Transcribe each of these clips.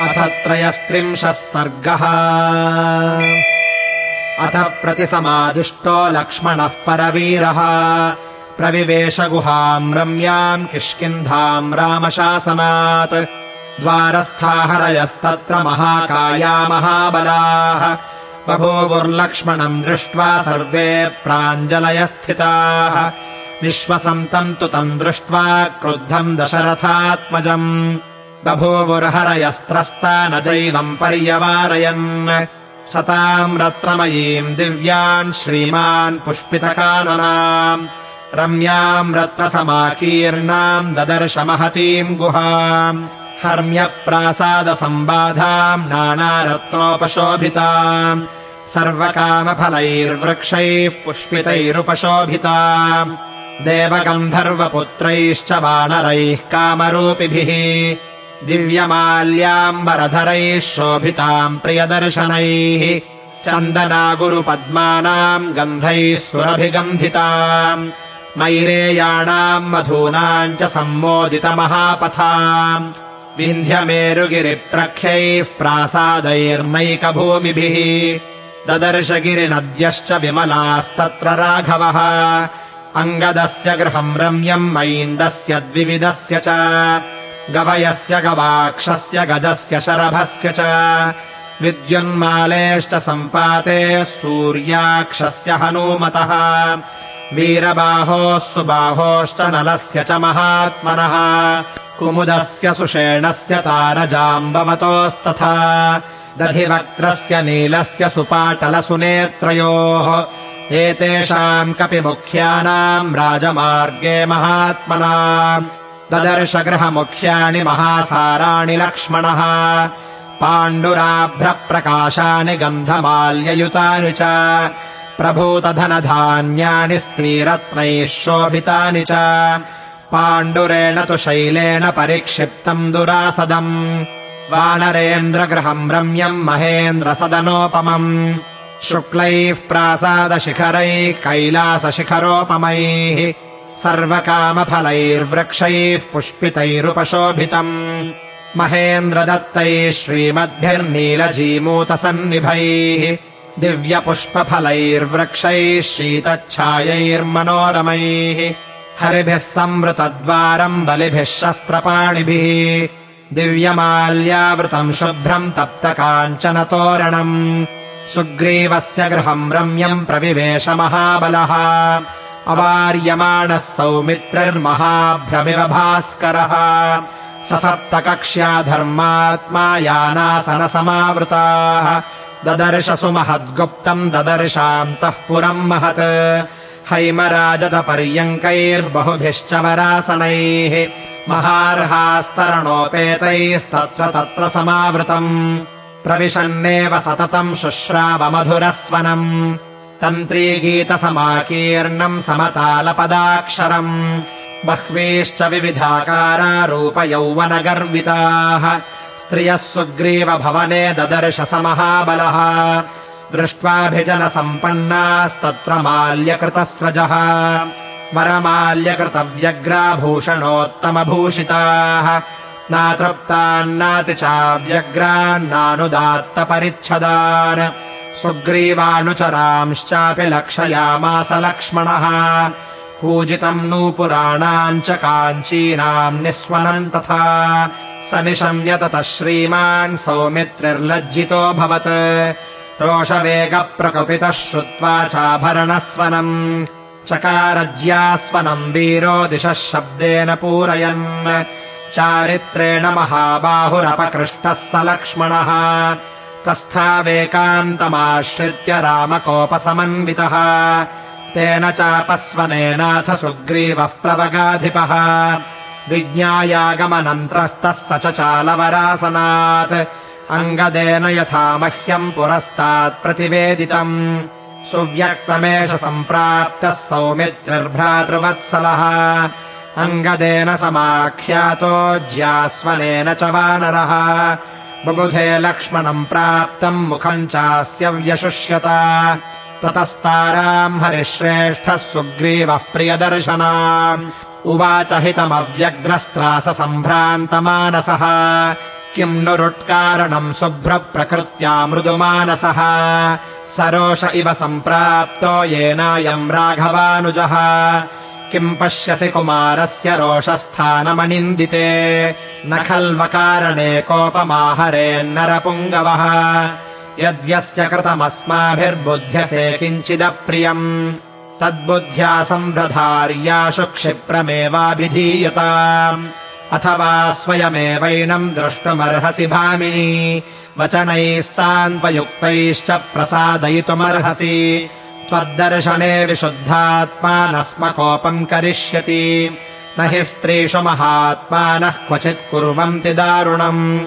अथ त्रयस्त्रिंशः सर्गः। अथ प्रतिसमादिष्टो लक्ष्मणः परवीरः। प्रविवेशगुहाम् रम्याम् किष्किन्धाम् रामशासनात्। द्वारस्थाहरयस्तत्र महाकाया महाबलाः। बभूवुर्लक्ष्मणम् दृष्ट्वा सर्वे प्राञ्जलयस्थिताः। निःश्वसन्तम् तु तम् दृष्ट्वा क्रुद्धम् दशरथात्मजम् बभूवुर्हरयस्त्रस्ता न जैनम् पर्यवारयन्। सताम् रत्नमयीम् दिव्याम् श्रीमान् पुष्पितकाननाम्। रम्याम् रत्नसमाकीर्णाम् ददर्श महतीम् गुहाम्। हर्म्यप्रासादसम्बाधाम् नानारत्नोपशोभिताम्। सर्वकामफलैर्वृक्षैः पुष्पितैरुपशोभिताम्। देवगन्धर्वपुत्रैश्च वानरैः कामरूपिभिः दिव्यमाल्याम्बरधरैः शोभिताम् प्रियदर्शनैः चन्दनागुरुपद्मानाम् गन्धैः सुरभिगन्धिताम् मैरेयाणाम् मधूनाम् च सम्मोदितमहापथाम् विन्ध्यमेरुगिरिप्रख्यैः प्रासादैर्नैकभूमिभिः ददर्शगिरिनद्यश्च विमलास्तत्र राघवः अङ्गदस्य गृहम् रम्यम् मैन्दस्य द्विविधस्य च गवयस्य गवाक्षस्य गजस्य शरभस्य च विद्युन्मालेश्च सम्पाते सूर्याक्षस्य हनूमतः। वीरबाहोः सुबाहोश्च नलस्य च महात्मनः। कुमुदस्य सुषेणस्य तारजाम्बवतोस्तथा। दधिवक्त्रस्य नीलस्य सुपाटलसुनेत्रयोः। एतेषाम् कपिमुख्यानाम् राजमार्गे महात्मना ददर्शगृहमुख्यानि महासाराणि लक्ष्मणः। पाण्डुराभ्रप्रकाशानि गन्धमाल्ययुतानि च। प्रभूतधनधान्यानि स्त्रीरत्नैः शोभितानि च। पाण्डुरेण तु शैलेन परिक्षिप्तम् दुरासदम्। वानरेन्द्रगृहम् रम्यम् महेन्द्रसदनोपमम्। शुक्लैः प्रासादशिखरैः कैलासशिखरोपमैः सर्वकामफलैर्वृक्षैः पुष्पितैरुपशोभितम्। महेन्द्रदत्तैः श्रीमद्भिर्नीलजीमूतसन्निभैः। दिव्यपुष्पफलैर्वृक्षैः शीतच्छायैर्मनोरमैः हरिभिः संवृतद्वारम् बलिभिः शस्त्रपाणिभिः। दिव्यमाल्यावृतम् शुभ्रम् तप्तकाञ्चनतोरणम्। सुग्रीवस्य गृहम् रम्यम् प्रविवेश महाबलः अवार्यमाणः सौमित्रिर्महाभ्रमिव भास्करः। स सप्तकक्ष्या धर्मात्मा यानासनसमावृताः ददर्श सुमहद्गुप्तम् ददर्शान्तः पुरम् महत्। हैमराजदपर्यङ्कैर्बहुभिश्च वरासनैः महार्हास्तरणोपेतैस्तत्र तत्र समावृतम्। प्रविशन्नेव सततम् शुश्रावमधुरस्वनम् तन्त्रीगीतसमाकीर्णम् समतालपदाक्षरम्। बह्वीश्च विविधाकारा रूपयौवनगर्विताः। स्त्रियः सुग्रीवभवने ददर्श स महाबलः दृष्ट्वाभिजनसम्पन्नास्तत्र माल्यकृतस्रजः। वरमाल्यकृतव्यग्राभूषणोत्तमभूषिताः। नातृप्तान्नातिचाव्यग्रान्नानुदात्तपरिच्छदान् सुग्रीवानुचरांश्चापि लक्षयामास लक्ष्मणः। पूजितम् नूपुराणाम् च काञ्चीनाम् निःस्वनम् तथा। स निशम्य ततः श्रीमान् सौमित्रिर्लज्जितोऽभवत् रोषवेगप्रकुपितः श्रुत्वा चाभरणस्वनम्। चकारज्यास्वनम् वीरो दिशः शब्देन पूरयन्। चारित्रेण महाबाहुरपकृष्टः स लक्ष्मणः तस्थावेकान्तमाश्रित्य रामकोपसमन्वितः। तेन चापस्वनेनाथ सुग्रीवः प्लवगाधिपः। विज्ञायागमनन्त्रस्तः स च चालवरासनात्। अङ्गदेन यथा मह्यम् पुरस्तात् प्रतिवेदितम्। सुव्यक्तमेष सम्प्राप्तः सौमित्रिर्भ्रातृवत्सलः। अङ्गदेन समाख्यातो ज्यास्वनेन च वानरः बुबुधे लक्ष्मणम् प्राप्तम् मुखम् चास्य व्यशुष्यत। ततस्ताराम् हरिश्रेष्ठः सुग्रीवः प्रियदर्शना। उवाच हितमव्यग्रस्त्रास सम्भ्रान्तमानसः किम् नुरुट्कारणम् शुभ्रप्रकृत्या मृदुमानसः सरोष इव सम्प्राप्तो येनायम् राघवानुजः किम् पश्यसि कुमारस्य रोषस्थानमनिन्दिते? न खल्वकारणे कोपमाहरेन्नरपुङ्गवः। यद्यस्य कृतमस्माभिर्बुध्यसे किञ्चिदप्रियम् तद्बुद्ध्या सम्भ्रधार्याशु क्षिप्रमेवाभिधीयता अथवा स्वयमेवैनम् द्रष्टुमर्हसि भामिनी वचनैः सान्त्वयुक्तैश्च प्रसादयितुमर्हसि त्वद्दर्शने विशुद्धात्मा न स्म कोपम् करिष्यति। न हि स्त्रीषु महात्मानः क्वचित् कुर्वन्ति दारुणम्।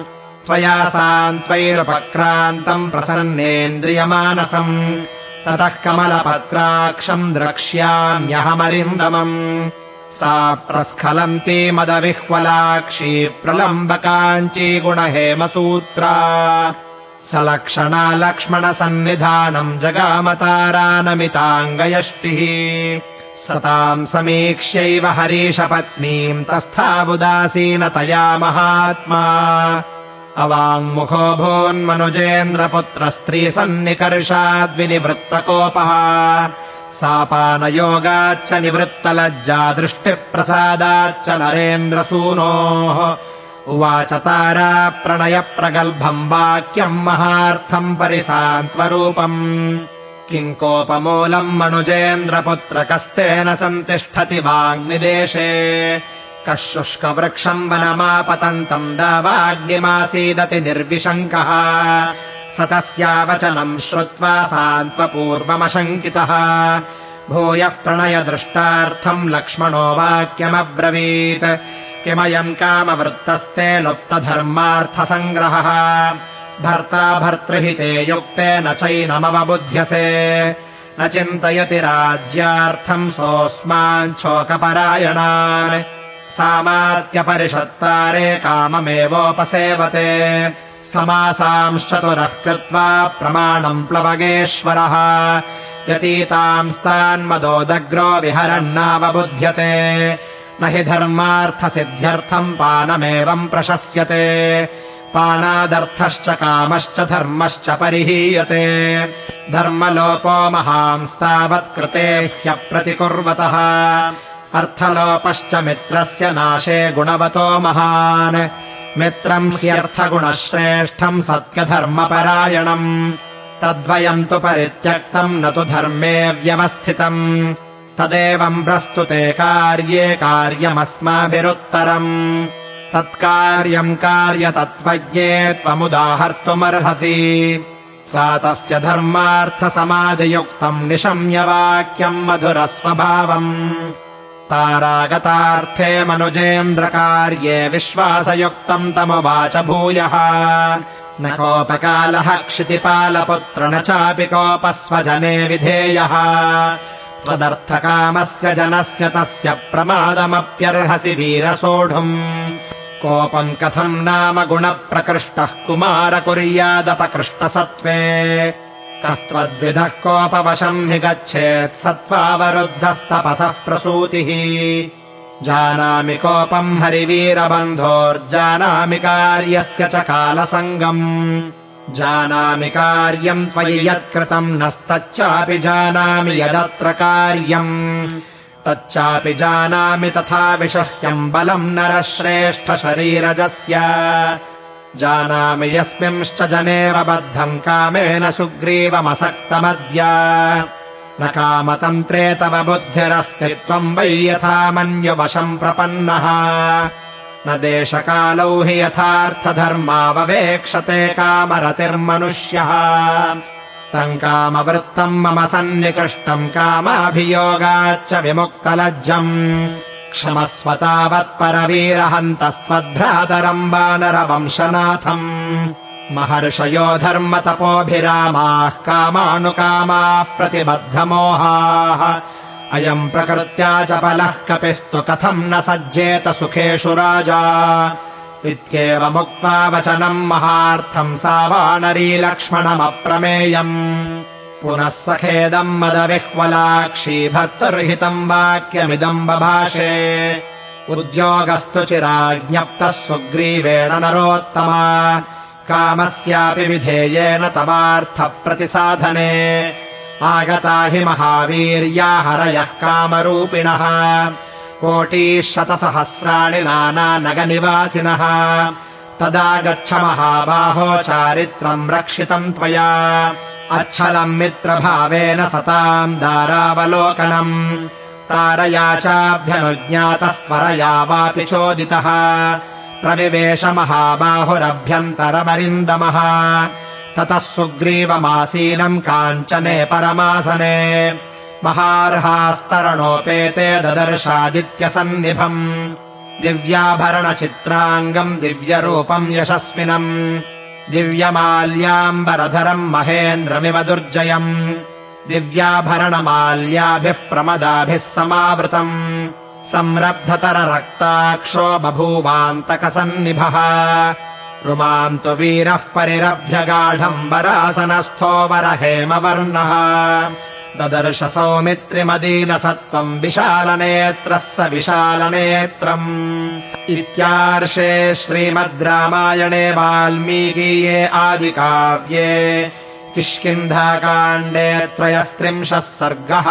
त्वया सान्त्वैरुपक्रान्तम् प्रसन्नेन्द्रियमानसम्। ततः कमलपत्राक्षम् द्रक्ष्याम्यहमरिन्दमम्। सा प्रस्खलन्ती मदविह्वलाक्षी प्रलम्बकाञ्ची गुणहेमसूत्रा सलक्षणा लक्ष्मणसन्निधानम् जगामतारानमिताङ्गयष्टिः। सताम् समीक्ष्यैव हरीशपत्नीम् तस्थावुदासीनतया महात्मा। अवाङ्मुखो भून्मनुजेन्द्रपुत्रस्त्रीसन्निकर्षाद्विनिवृत्तकोपः। सापानयोगाच्च निवृत्तलज्जा दृष्टिप्रसादाच्च नरेन्द्रसूनोः उवाच तारा प्रणयप्रगल्भम् वाक्यम् महार्थम् परिसान्त्वरूपम्। किम् कोपमूलम् मनुजेन्द्रपुत्रकस्तेन सन्तिष्ठति वाग्निदेशे। कः शुष्कवृक्षम् वनमापतन्तम् दावाग्निमासीदति निर्विशङ्कः। स तस्यावचनम् श्रुत्वा सान्त्वपूर्वमशङ्कितः। भूयः प्रणयदृष्टार्थम् लक्ष्मणो वाक्यमब्रवीत् किमयम् कामवृत्तस्ते लुप्तधर्मार्थसङ्ग्रहः। भर्ता भर्तृहिते युक्ते न चैनमवबुध्यसे। न चिन्तयति राज्यार्थम् सोऽस्माञ्छोकपरायणान् सामात्यपरिषत्तारे काममेवोपसेवते। समासांश्चतुरः कृत्वा प्रमाणम् प्लवगेश्वरः। व्यतीतांस्तान्मदोदग्रो विहरन्नावबुध्यते न हि धर्मार्थसिद्ध्यर्थम् पानमेवम् प्रशस्यते। पानादर्थश्च कामश्च धर्मश्च परिहीयते। धर्मलोपो महांस्तावत्कृते ह्यप्रतिकुर्वतः। अर्थलोपश्च मित्रस्य नाशे गुणवतो महान्। मित्रम् ह्यर्थगुणश्रेष्ठम् सत्यधर्मपरायणम्। तद्वयम् तु परित्यक्तम् न तु धर्मे व्यवस्थितम् तदेवम् प्रस्तुते कार्ये कार्यमस्माभिरुत्तरम्। तत्कार्यम् कार्यतत्त्वज्ञे त्वमुदाहर्तुमर्हसि। सा तस्य धर्मार्थसमाधियुक्तम् निशम्यवाक्यम् मधुरस्वभावम्। तारागतार्थे मनुजेन्द्रकार्ये विश्वासयुक्तम् तमुवाच भूयः। न कोपकालः क्षितिपालपुत्र न चापि कोपस्वजने विधेयः त्वदर्थकामस्य जनस्य तस्य प्रमादमप्यर्हसि वीरसोढुम्। कोपम् कथम् नाम गुणप्रकृष्टः कुमार कुर्यादपकृष्टसत्त्वे। कस्त्वद्विधः कोपवशम् हि गच्छेत् सत्त्वावरुद्धस्तपसः प्रसूतिः। जानामि कोपम् हरिवीरबन्धोर्जानामि कार्यस्य च कालसङ्गम् जानामि कार्यम् त्वयि यत्कृतम् नस्तच्चापि जानामि यदत्र कार्यम्। तच्चापि जानामि तथा विषह्यम् बलम् नरश्रेष्ठशरीरजस्य। जानामि यस्मिंश्च जनेव बद्धम् कामेन सुग्रीवमसक्तमद्य। न कामतन्त्रे तव बुद्धिरस्ति त्वम् वै यथा मन्युवशम् प्रपन्नः न देशकालौ हि यथार्थधर्माववेक्षते कामरतिर्मनुष्यः। तम् कामवृत्तम् मम सन्निकृष्टम् कामाभियोगाच्च विमुक्तलज्जम्। क्षमस्व तावत्परवीरहन्तस्त्वद्भ्रातरम् वानरवंशनाथम्। महर्षयो धर्मतपोभिरामाः कामानुकामाः प्रतिबद्धमोहाः अयम् प्रकृत्या च बलः कपिस्तु कथम् न सज्जेत सुखेषु राजा। इत्येवमुक्त्वा वचनम् महार्थम् सा वानरी लक्ष्मणमप्रमेयम् पुनः सखेदम् मदविह्वलाक्षी भक्तुर्हितम् वाक्यमिदम् बभाषे। उद्योगस्तु चिराज्ञप्तः सुग्रीवेण नरोत्तमा। कामस्यापि विधेयेन तवार्थप्रतिसाधने आगता हि महावीर्या हरयः कामरूपिणः। कोटिः शतसहस्राणि नानानगनिवासिनः। तदा गच्छ महाबाहो चारित्रम् रक्षितम् त्वया। अच्छलम् मित्रभावेन सताम् दारावलोकनम् तारया चाभ्यनुज्ञातस्त्वरया वापि चोदितः। प्रविवेश महाबाहुरभ्यन्तरमरिन्दमः ततः सुग्रीवमासीनम् काञ्चने परमासने। महार्हास्तरणोपेते ददर्शादित्यसन्निभम्। दिव्याभरणचित्राङ्गम् दिव्यरूपम् यशस्विनम्। दिव्यमाल्याम्बरधरम् महेन्द्रमिव दुर्जयम्। दिव्याभरणमाल्याभिः प्रमदाभिः समावृतम्। संरब्धतररक्ताक्षो बभूवान्तकसन्निभः रुमाम् तु वीरः परिरभ्यगाढम्बरासनस्थो वरहेमवर्णः। ददर्श सौमित्रिमदीनसत्त्वम् विशालनेत्रः स विशालनेत्रम्। इत्यार्षे श्रीमद् रामायणे वाल्मीकीये आदिकाव्ये किष्किन्धाकाण्डे त्रयस्त्रिंशः सर्गः